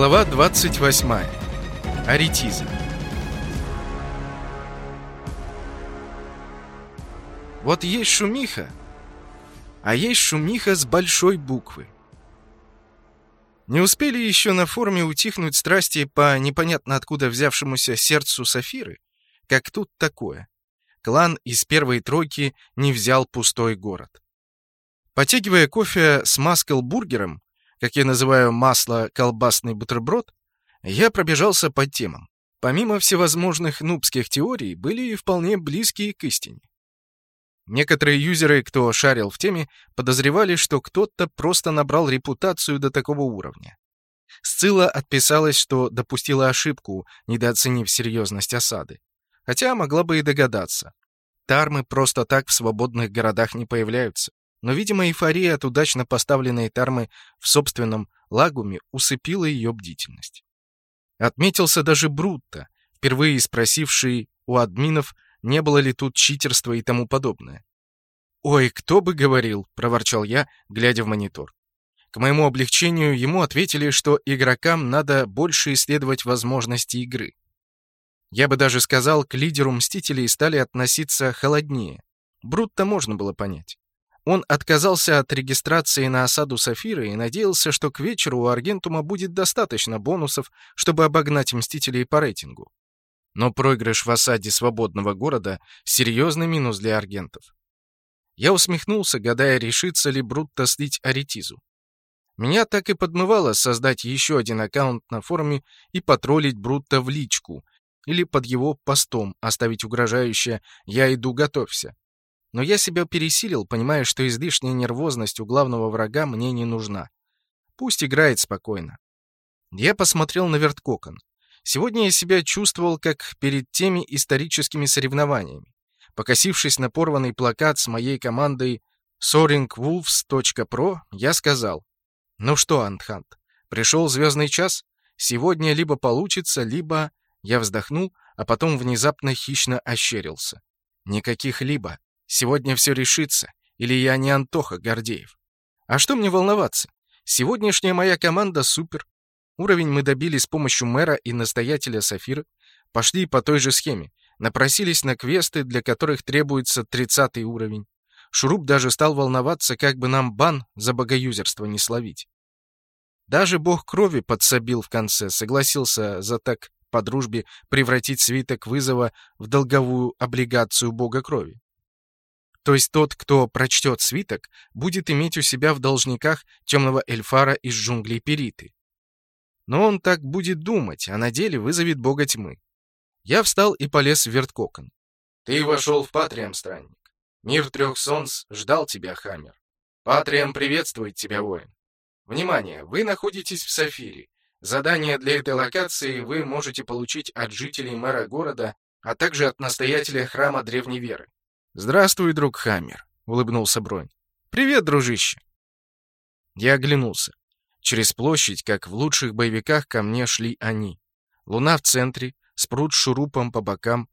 Глава 28. Аретиза. Вот есть шумиха, а есть шумиха с большой буквы. Не успели еще на форуме утихнуть страсти по непонятно откуда взявшемуся сердцу Сафиры, как тут такое. Клан из первой тройки не взял пустой город. Потягивая кофе с маскл-бургером, как я называю масло-колбасный бутерброд, я пробежался по темам. Помимо всевозможных нубских теорий, были и вполне близкие к истине. Некоторые юзеры, кто шарил в теме, подозревали, что кто-то просто набрал репутацию до такого уровня. Сцилла отписалась, что допустила ошибку, недооценив серьезность осады. Хотя могла бы и догадаться. Тармы просто так в свободных городах не появляются. Но, видимо, эйфория от удачно поставленной тармы в собственном лагуме усыпила ее бдительность. Отметился даже Брутто, впервые спросивший у админов, не было ли тут читерства и тому подобное. «Ой, кто бы говорил!» — проворчал я, глядя в монитор. К моему облегчению ему ответили, что игрокам надо больше исследовать возможности игры. Я бы даже сказал, к лидеру Мстителей стали относиться холоднее. Брутто можно было понять. Он отказался от регистрации на осаду Сафира и надеялся, что к вечеру у Аргентума будет достаточно бонусов, чтобы обогнать Мстителей по рейтингу. Но проигрыш в осаде свободного города — серьезный минус для аргентов. Я усмехнулся, гадая, решится ли Брутто слить Аретизу. Меня так и подмывало создать еще один аккаунт на форуме и потроллить Брутто в личку, или под его постом оставить угрожающее «Я иду, готовься». Но я себя пересилил, понимая, что излишняя нервозность у главного врага мне не нужна. Пусть играет спокойно. Я посмотрел на верткокон. Сегодня я себя чувствовал, как перед теми историческими соревнованиями. Покосившись на порванный плакат с моей командой soaringwolves.pro, я сказал, «Ну что, Антхант, пришел звездный час? Сегодня либо получится, либо...» Я вздохнул, а потом внезапно хищно ощерился. «Никаких либо. Сегодня все решится. Или я не Антоха Гордеев. А что мне волноваться? Сегодняшняя моя команда супер. Уровень мы добили с помощью мэра и настоятеля Сафира. Пошли по той же схеме. Напросились на квесты, для которых требуется 30 уровень. Шуруп даже стал волноваться, как бы нам бан за богоюзерство не словить. Даже бог крови подсобил в конце, согласился за так по дружбе превратить свиток вызова в долговую облигацию бога крови. То есть тот, кто прочтет свиток, будет иметь у себя в должниках темного эльфара из джунглей Периты. Но он так будет думать, а на деле вызовет бога тьмы. Я встал и полез в верткокон. «Ты вошел в Патриам, странник. Мир трех солнц ждал тебя, Хаммер. Патриам приветствует тебя, воин. Внимание, вы находитесь в Сафире. Задание для этой локации вы можете получить от жителей мэра города, а также от настоятеля храма Древней Веры. «Здравствуй, друг Хаммер», — улыбнулся Бронь. «Привет, дружище». Я оглянулся. Через площадь, как в лучших боевиках, ко мне шли они. Луна в центре, спрут шурупом по бокам.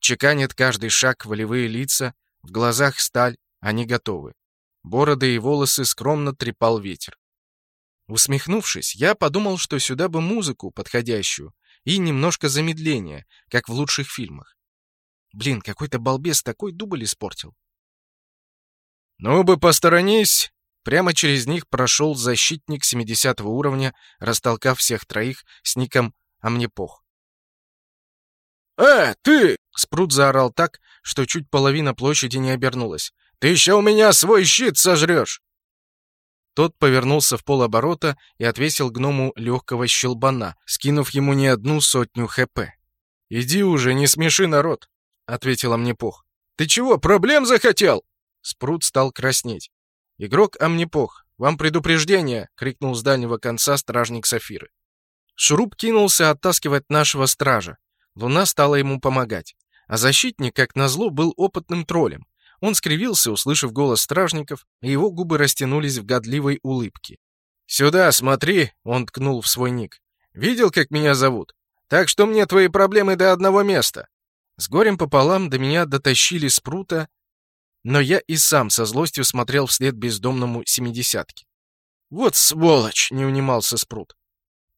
Чеканят каждый шаг волевые лица, в глазах сталь, они готовы. Бороды и волосы скромно трепал ветер. Усмехнувшись, я подумал, что сюда бы музыку подходящую и немножко замедления, как в лучших фильмах. Блин, какой-то балбес такой дубль испортил. «Ну бы посторонись!» Прямо через них прошел защитник 70 уровня, растолкав всех троих с ником «А мне пох». «Э, ты!» — Спрут заорал так, что чуть половина площади не обернулась. «Ты еще у меня свой щит сожрешь!» Тот повернулся в полоборота и отвесил гному легкого щелбана, скинув ему не одну сотню хп. «Иди уже, не смеши народ!» Ответила мне Пох. «Ты чего, проблем захотел?» Спрут стал краснеть. «Игрок Амнепох, вам предупреждение!» — крикнул с дальнего конца стражник Сафиры. Шуруп кинулся оттаскивать нашего стража. Луна стала ему помогать. А защитник, как назло, был опытным троллем. Он скривился, услышав голос стражников, и его губы растянулись в годливой улыбке. «Сюда, смотри!» — он ткнул в свой ник. «Видел, как меня зовут? Так что мне твои проблемы до одного места. С горем пополам до меня дотащили спрута, но я и сам со злостью смотрел вслед бездомному семидесятке. «Вот сволочь!» — не унимался спрут.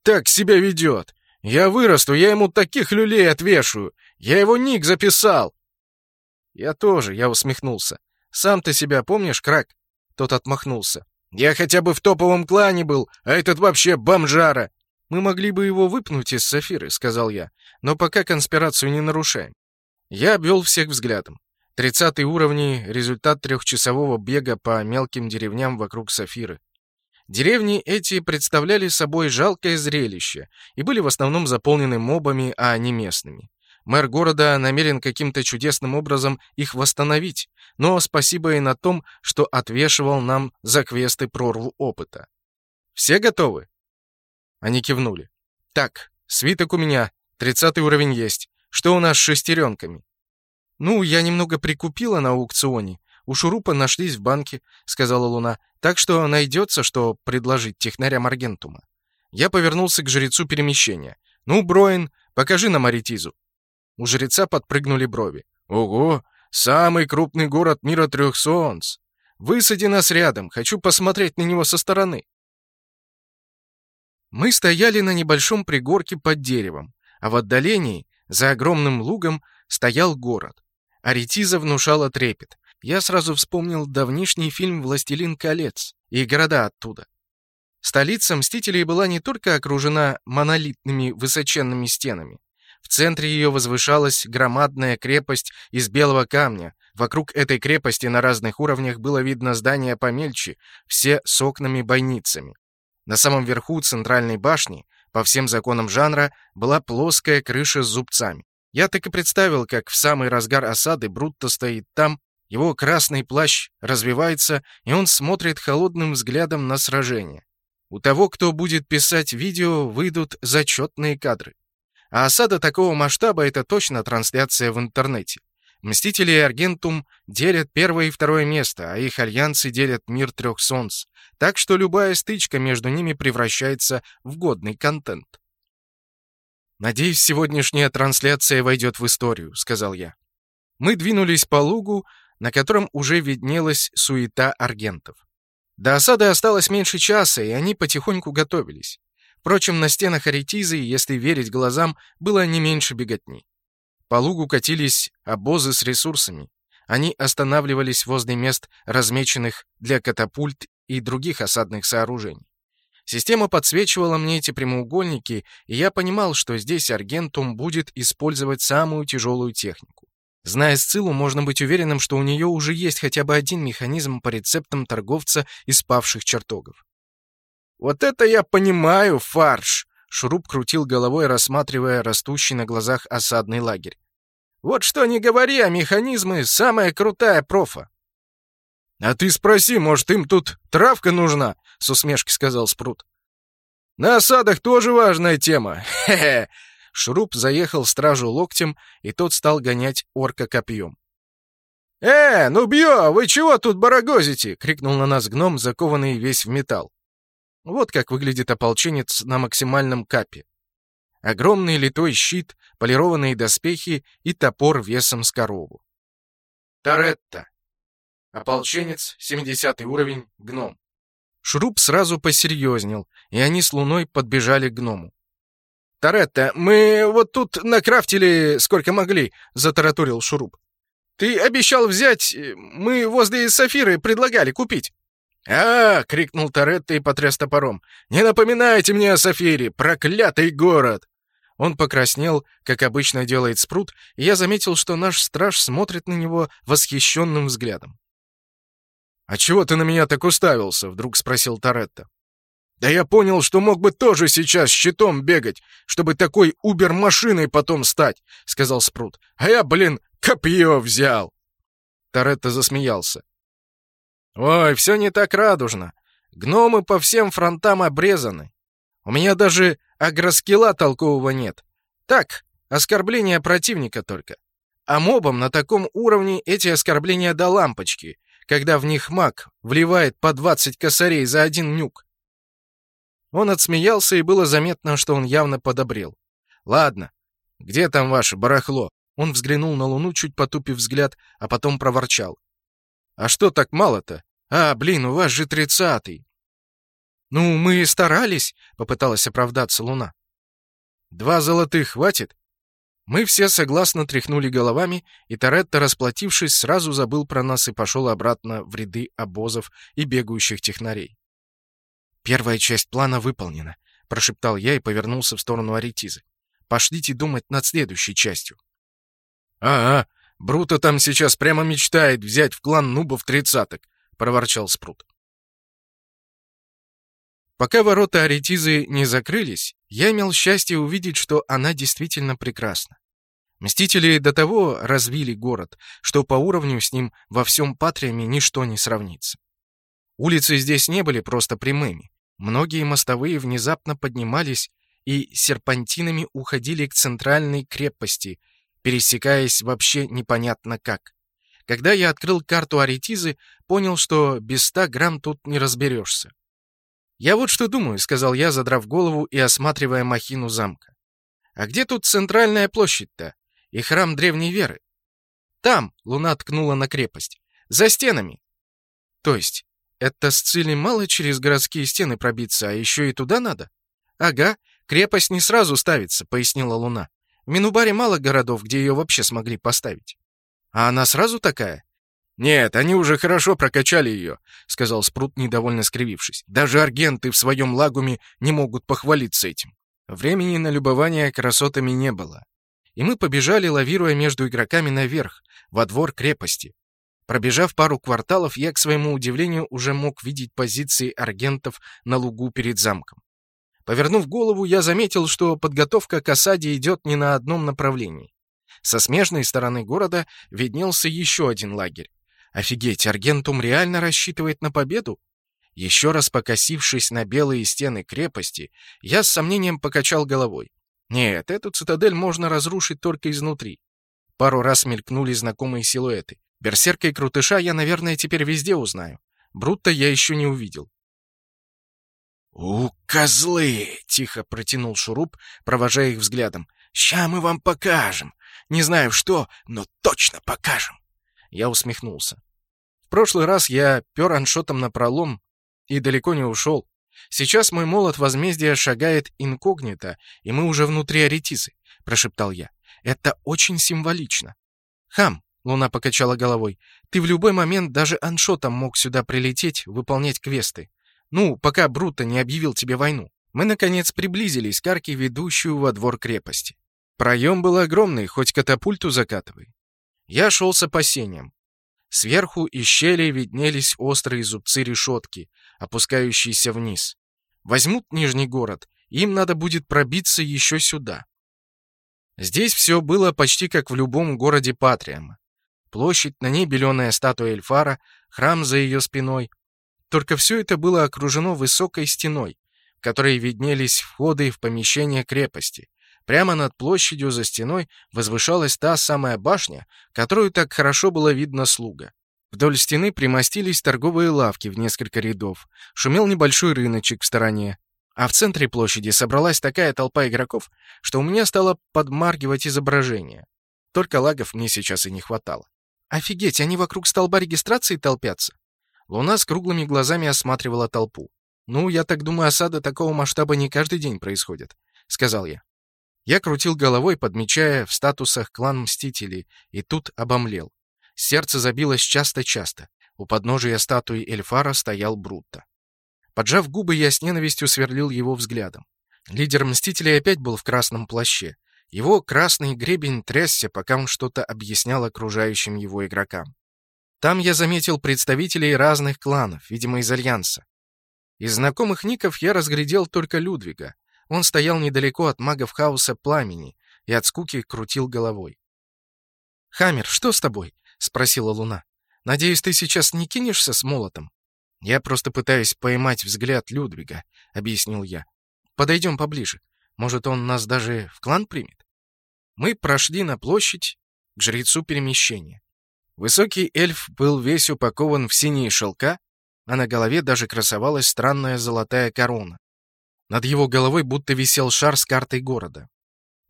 так себя ведет? Я вырасту, я ему таких люлей отвешаю. Я его ник записал. Я тоже, я усмехнулся. Сам ты себя помнишь, Крак? Тот отмахнулся. Я хотя бы в топовом клане был, а этот вообще бомжара. Мы могли бы его выпнуть из Сафиры, сказал я, но пока конспирацию не нарушаем. Я обвел всех взглядом. Тридцатый уровни — результат трехчасового бега по мелким деревням вокруг Сафиры. Деревни эти представляли собой жалкое зрелище и были в основном заполнены мобами, а не местными. Мэр города намерен каким-то чудесным образом их восстановить, но спасибо и на том, что отвешивал нам за квесты прорву опыта. «Все готовы?» Они кивнули. «Так, свиток у меня, тридцатый уровень есть. Что у нас с шестеренками?» «Ну, я немного прикупила на аукционе. У Шурупа нашлись в банке», — сказала Луна. Так что найдется, что предложить технарям Аргентума. Я повернулся к жрецу перемещения. «Ну, Броин, покажи нам Аритизу». У жреца подпрыгнули брови. «Ого! Самый крупный город мира трех солнц! Высади нас рядом, хочу посмотреть на него со стороны». Мы стояли на небольшом пригорке под деревом, а в отдалении, за огромным лугом, стоял город. Аритиза внушала трепет я сразу вспомнил давнишний фильм «Властелин колец» и города оттуда. Столица Мстителей была не только окружена монолитными высоченными стенами. В центре ее возвышалась громадная крепость из белого камня. Вокруг этой крепости на разных уровнях было видно здания помельче, все с окнами-бойницами. На самом верху центральной башни, по всем законам жанра, была плоская крыша с зубцами. Я так и представил, как в самый разгар осады Брутто стоит там, его красный плащ развивается, и он смотрит холодным взглядом на сражение. У того, кто будет писать видео, выйдут зачетные кадры. А осада такого масштаба — это точно трансляция в интернете. Мстители и Аргентум делят первое и второе место, а их альянсы делят мир трех солнц. Так что любая стычка между ними превращается в годный контент. «Надеюсь, сегодняшняя трансляция войдет в историю», — сказал я. Мы двинулись по лугу, на котором уже виднелась суета аргентов. До осады осталось меньше часа, и они потихоньку готовились. Впрочем, на стенах Аретизы, если верить глазам, было не меньше беготни. По лугу катились обозы с ресурсами. Они останавливались возле мест, размеченных для катапульт и других осадных сооружений. Система подсвечивала мне эти прямоугольники, и я понимал, что здесь Аргентум будет использовать самую тяжелую технику. Зная Сцилу, можно быть уверенным, что у нее уже есть хотя бы один механизм по рецептам торговца из павших чертогов. «Вот это я понимаю, фарш!» Шуруп крутил головой, рассматривая растущий на глазах осадный лагерь. «Вот что не говори, а механизмы — самая крутая профа!» «А ты спроси, может, им тут травка нужна?» — с усмешкой сказал Спрут. «На осадах тоже важная тема. Хе-хе. Шуруп заехал стражу локтем, и тот стал гонять орка копьем. «Э, ну бьё, вы чего тут барагозите?» — крикнул на нас гном, закованный весь в металл. Вот как выглядит ополченец на максимальном капе. Огромный литой щит, полированные доспехи и топор весом с корову. Торетто. Ополченец, 70 уровень, гном. Шуруп сразу посерьезнел, и они с Луной подбежали к гному. «Торетто, мы вот тут накрафтили сколько могли», — затараторил Шуруп. «Ты обещал взять, мы возле Сафиры предлагали купить». «А!» — крикнул Торетто и потряс топором. «Не напоминайте мне о Сафире, проклятый город!» Он покраснел, как обычно делает спрут, и я заметил, что наш страж смотрит на него восхищенным взглядом. «А чего ты на меня так уставился?» — вдруг спросил Торетто. Да я понял, что мог бы тоже сейчас щитом бегать, чтобы такой убер-машиной потом стать, — сказал Спрут. А я, блин, копье взял. Торетто засмеялся. Ой, все не так радужно. Гномы по всем фронтам обрезаны. У меня даже агроскилла толкового нет. Так, оскорбления противника только. А мобам на таком уровне эти оскорбления до лампочки, когда в них маг вливает по 20 косарей за один нюк. Он отсмеялся, и было заметно, что он явно подобрел. «Ладно, где там ваше барахло?» Он взглянул на Луну, чуть потупив взгляд, а потом проворчал. «А что так мало-то? А, блин, у вас же тридцатый!» «Ну, мы старались», — попыталась оправдаться Луна. «Два золотых хватит?» Мы все согласно тряхнули головами, и Торетто, расплатившись, сразу забыл про нас и пошел обратно в ряды обозов и бегающих технарей. «Первая часть плана выполнена», — прошептал я и повернулся в сторону Аретизы. «Пошлите думать над следующей частью». «Ага, Бруто там сейчас прямо мечтает взять в клан нубов тридцаток», — проворчал Спрут. Пока ворота Аретизы не закрылись, я имел счастье увидеть, что она действительно прекрасна. Мстители до того развили город, что по уровню с ним во всем Патриаме ничто не сравнится. Улицы здесь не были просто прямыми. Многие мостовые внезапно поднимались и серпантинами уходили к центральной крепости, пересекаясь вообще непонятно как. Когда я открыл карту Аретизы, понял, что без ста грамм тут не разберешься. «Я вот что думаю», — сказал я, задрав голову и осматривая махину замка. «А где тут центральная площадь-то? И храм древней веры?» «Там», — луна ткнула на крепость. «За стенами». «То есть, это с Цили мало через городские стены пробиться, а еще и туда надо?» «Ага, крепость не сразу ставится», — пояснила луна. «В Минубаре мало городов, где ее вообще смогли поставить». «А она сразу такая?» «Нет, они уже хорошо прокачали ее», — сказал Спрут, недовольно скривившись. «Даже аргенты в своем лагуме не могут похвалиться этим». Времени на любование красотами не было. И мы побежали, лавируя между игроками наверх, во двор крепости. Пробежав пару кварталов, я, к своему удивлению, уже мог видеть позиции аргентов на лугу перед замком. Повернув голову, я заметил, что подготовка к осаде идет не на одном направлении. Со смежной стороны города виднелся еще один лагерь. Офигеть, Аргентум реально рассчитывает на победу? Еще раз покосившись на белые стены крепости, я с сомнением покачал головой. Нет, эту цитадель можно разрушить только изнутри. Пару раз мелькнули знакомые силуэты. Берсерка и Крутыша я, наверное, теперь везде узнаю. Брутто я еще не увидел. «У, козлы!» — тихо протянул Шуруп, провожая их взглядом. «Ща мы вам покажем. Не знаю что, но точно покажем!» Я усмехнулся. В прошлый раз я пер аншотом на пролом и далеко не ушел. Сейчас мой молот возмездия шагает инкогнито, и мы уже внутри Аретизы, — прошептал я. Это очень символично. Хам, — Луна покачала головой, — ты в любой момент даже аншотом мог сюда прилететь, выполнять квесты. Ну, пока Бруто не объявил тебе войну. Мы, наконец, приблизились к арке, ведущую во двор крепости. Проем был огромный, хоть катапульту закатывай. Я шел с опасением. Сверху из щели виднелись острые зубцы решетки, опускающиеся вниз. Возьмут Нижний город, им надо будет пробиться еще сюда. Здесь все было почти как в любом городе Патриама. Площадь, на ней беленая статуя Эльфара, храм за ее спиной. Только все это было окружено высокой стеной, в которой виднелись входы в помещение крепости, Прямо над площадью за стеной возвышалась та самая башня, которую так хорошо было видно слуга. Вдоль стены примостились торговые лавки в несколько рядов, шумел небольшой рыночек в стороне, а в центре площади собралась такая толпа игроков, что у меня стало подмаргивать изображение. Только лагов мне сейчас и не хватало. «Офигеть, они вокруг столба регистрации толпятся!» Луна с круглыми глазами осматривала толпу. «Ну, я так думаю, осада такого масштаба не каждый день происходит», — сказал я. Я крутил головой, подмечая в статусах клан Мстителей, и тут обомлел. Сердце забилось часто-часто. У подножия статуи Эльфара стоял Брутто. Поджав губы, я с ненавистью сверлил его взглядом. Лидер Мстителей опять был в красном плаще. Его красный гребень трясся, пока он что-то объяснял окружающим его игрокам. Там я заметил представителей разных кланов, видимо, из Альянса. Из знакомых ников я разглядел только Людвига, он стоял недалеко от магов хаоса пламени и от скуки крутил головой. «Хаммер, что с тобой?» — спросила Луна. «Надеюсь, ты сейчас не кинешься с молотом?» «Я просто пытаюсь поймать взгляд Людвига», — объяснил я. «Подойдем поближе. Может, он нас даже в клан примет?» Мы прошли на площадь к жрецу перемещения. Высокий эльф был весь упакован в синие шелка, а на голове даже красовалась странная золотая корона. Над его головой будто висел шар с картой города.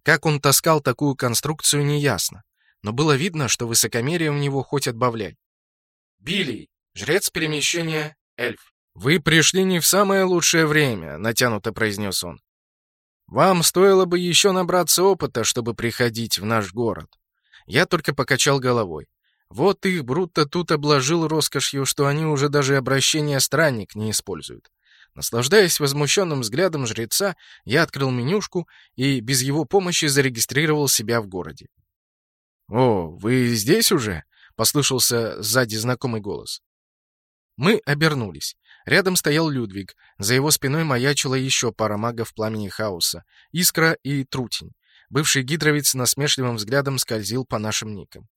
Как он таскал такую конструкцию, неясно, но было видно, что высокомерие у него хоть отбавляй. Билли, жрец перемещения, эльф. «Вы пришли не в самое лучшее время», — натянуто произнес он. «Вам стоило бы еще набраться опыта, чтобы приходить в наш город». Я только покачал головой. Вот их Брутто тут обложил роскошью, что они уже даже обращение «странник» не используют. Наслаждаясь возмущенным взглядом жреца, я открыл менюшку и без его помощи зарегистрировал себя в городе. «О, вы здесь уже?» — послышался сзади знакомый голос. Мы обернулись. Рядом стоял Людвиг. За его спиной маячила еще пара магов пламени хаоса — Искра и Трутень. Бывший гидровец насмешливым взглядом скользил по нашим никам.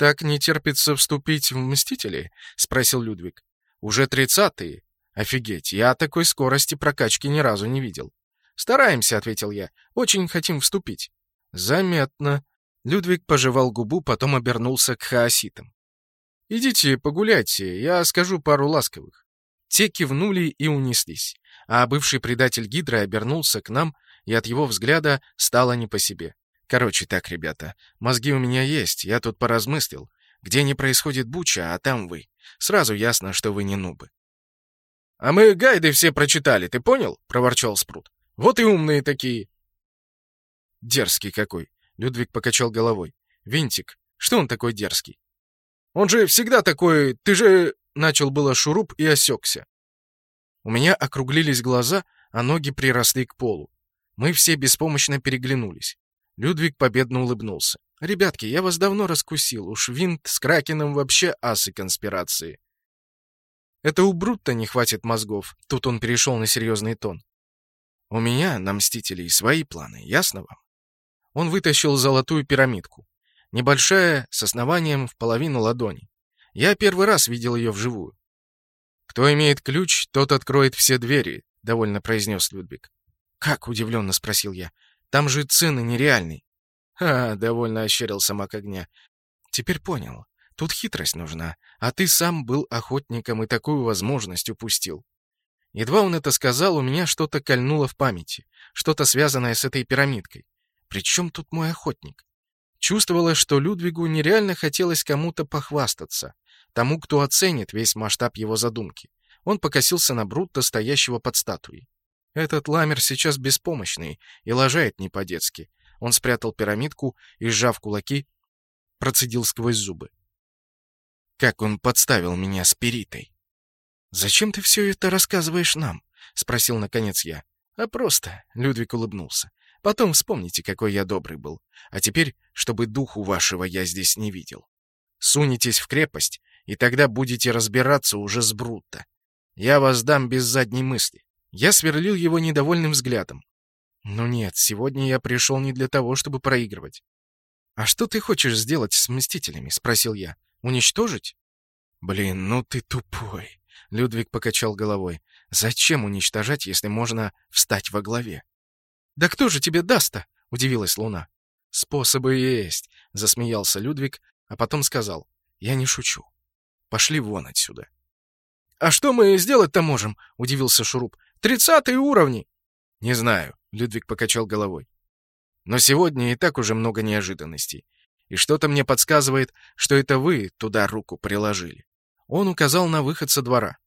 «Так не терпится вступить в Мстители?» — спросил Людвиг. «Уже тридцатые. Офигеть, я такой скорости прокачки ни разу не видел». «Стараемся», — ответил я. «Очень хотим вступить». «Заметно». Людвиг пожевал губу, потом обернулся к хаоситам. «Идите погуляйте, я скажу пару ласковых». Те кивнули и унеслись, а бывший предатель Гидры обернулся к нам, и от его взгляда стало не по себе. Короче так, ребята, мозги у меня есть, я тут поразмыслил. Где не происходит буча, а там вы. Сразу ясно, что вы не нубы. «А мы гайды все прочитали, ты понял?» — проворчал Спрут. «Вот и умные такие». «Дерзкий какой!» — Людвиг покачал головой. «Винтик, что он такой дерзкий?» Он же всегда такой... Ты же...» Начал было шуруп и осекся. У меня округлились глаза, а ноги приросли к полу. Мы все беспомощно переглянулись. Людвиг победно улыбнулся. «Ребятки, я вас давно раскусил. Уж Винт с Кракеном вообще асы конспирации». «Это у Брутта не хватит мозгов». Тут он перешел на серьезный тон. «У меня, на Мстителей, свои планы, ясно вам?» Он вытащил золотую пирамидку. Небольшая, с основанием в половину ладони. Я первый раз видел ее вживую. «Кто имеет ключ, тот откроет все двери», — довольно произнес Людвиг. «Как?» — удивленно спросил я. «Там же цены нереальные». «Ха!» — довольно ощерился маг огня. «Теперь понял. Тут хитрость нужна, а ты сам был охотником и такую возможность упустил». Едва он это сказал, у меня что-то кольнуло в памяти, что-то связанное с этой пирамидкой. При чем тут мой охотник? Чувствовалось, что Людвигу нереально хотелось кому-то похвастаться, тому, кто оценит весь масштаб его задумки. Он покосился на Брутто, стоящего под статуей. Этот ламер сейчас беспомощный и лажает не по-детски. Он спрятал пирамидку и, сжав кулаки, процедил сквозь зубы. Как он подставил меня спиритой. «Зачем ты все это рассказываешь нам?» — спросил наконец я. «А просто...» — Людвиг улыбнулся. Потом вспомните, какой я добрый был. А теперь, чтобы духу вашего я здесь не видел. Сунетесь в крепость, и тогда будете разбираться уже с Брутто. Я вас дам без задней мысли». Я сверлил его недовольным взглядом. «Ну нет, сегодня я пришел не для того, чтобы проигрывать». «А что ты хочешь сделать с Мстителями?» — спросил я. «Уничтожить?» «Блин, ну ты тупой!» — Людвиг покачал головой. «Зачем уничтожать, если можно встать во главе?» «Да кто же тебе даст-то?» — удивилась Луна. «Способы есть», — засмеялся Людвиг, а потом сказал. «Я не шучу. Пошли вон отсюда». «А что мы сделать-то можем?» — удивился Шуруп. «Тридцатые уровни!» «Не знаю», — Людвиг покачал головой. «Но сегодня и так уже много неожиданностей. И что-то мне подсказывает, что это вы туда руку приложили». Он указал на выход со двора.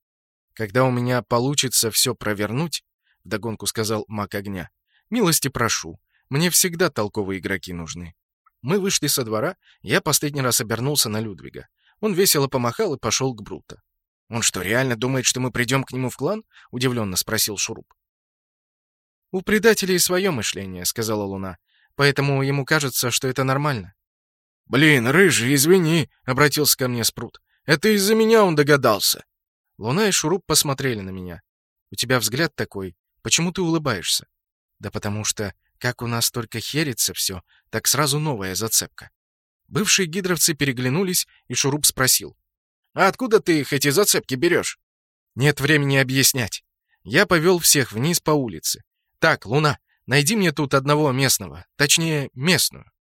«Когда у меня получится все провернуть», — вдогонку сказал маг огня, Милости прошу. Мне всегда толковые игроки нужны. Мы вышли со двора, я последний раз обернулся на Людвига. Он весело помахал и пошел к Бруто. «Он что, реально думает, что мы придем к нему в клан?» — удивленно спросил Шуруп. «У предателей свое мышление», — сказала Луна. «Поэтому ему кажется, что это нормально». «Блин, рыжий, извини», — обратился ко мне Спрут. «Это из-за меня он догадался». Луна и Шуруп посмотрели на меня. «У тебя взгляд такой. Почему ты улыбаешься?» Да потому что, как у нас только херится все, так сразу новая зацепка. Бывшие гидровцы переглянулись, и Шуруп спросил. «А откуда ты их эти зацепки берешь?» «Нет времени объяснять. Я повел всех вниз по улице. Так, Луна, найди мне тут одного местного, точнее, местную».